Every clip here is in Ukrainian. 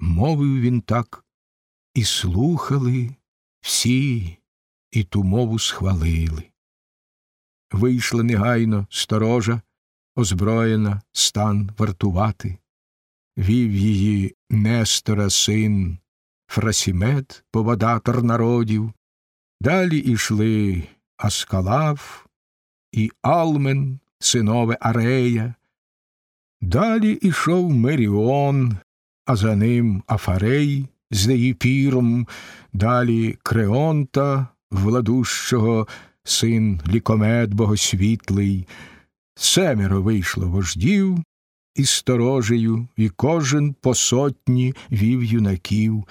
мовив він так, і слухали всі, і ту мову схвалили. Вийшла негайно сторожа, озброєна стан вартувати, вів її Нестора син, Фрасімет, поводатор народів, далі ішли Аскалав і Алмен, синове Арея, далі ішов Меріон, а за ним Афарей з Деїпіром, далі Креонта, владущого, син лікомет богосвітлий, семеро вийшло вождів із сторожею, і кожен по сотні вів юнаків,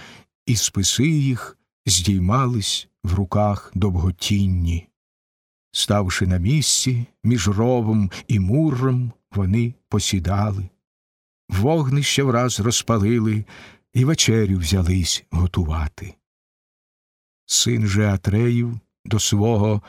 і списи їх здіймались в руках довготінні. Ставши на місці між ровом і муром, вони посідали. Вогнище враз розпалили і вечерю взялись готувати. Син же Атреїв до свого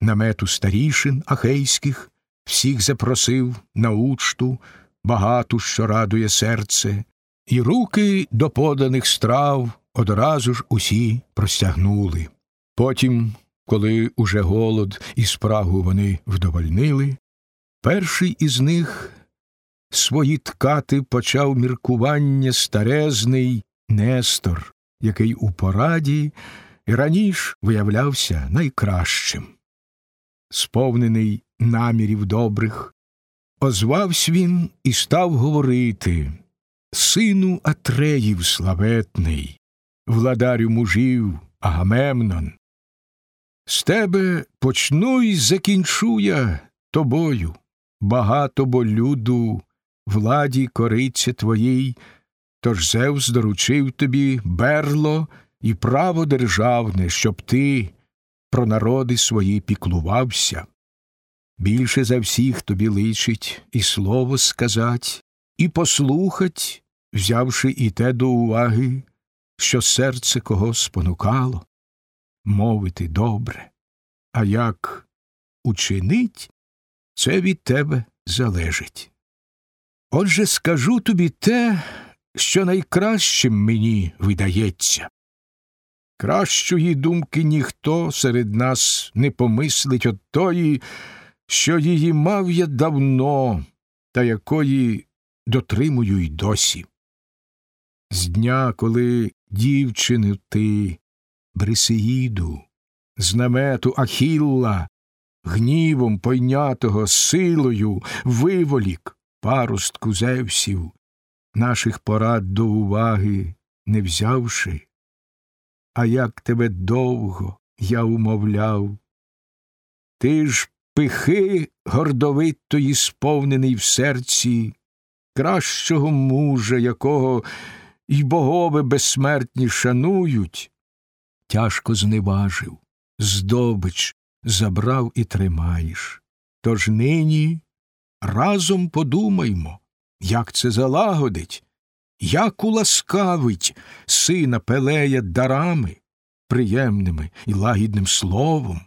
намету старішин ахейських всіх запросив на учту, багату, що радує серце, і руки до поданих страв одразу ж усі простягнули. Потім, коли уже голод і спрагу вони вдовольнили, перший із них свої ткати почав міркування старезний Нестор, який у пораді і раніш виявлявся найкращим. Сповнений намірів добрих, озвався він і став говорити Сину Атреїв славетний, владарю мужів Агамемнон. З тебе почну й закінчу я тобою, багато бо люду, владі кориться твоїй, тож Зевс доручив тобі берло і право державне, щоб ти про народи свої піклувався. Більше за всіх тобі личить і слово сказать, і послухать, взявши і те до уваги, що серце кого спонукало, мовити добре, а як учинить, це від тебе залежить. Отже, скажу тобі те, що найкращим мені видається. Кращої думки ніхто серед нас не помислить от тої, що її мав я давно, та якої дотримую й досі. З дня, коли дівчину ти, Брисеїду, з намету Ахілла, гнівом пойнятого силою виволік парустку Зевсів, наших порад до уваги не взявши, а як тебе довго я умовляв, ти ж пихи гордовитої сповнений в серці, кращого мужа, якого й богови безсмертні шанують, тяжко зневажив, здобич забрав і тримаєш. Тож нині разом подумаймо, як це залагодить, як уласкавить сина Пелея дарами, приємними і лагідним словом,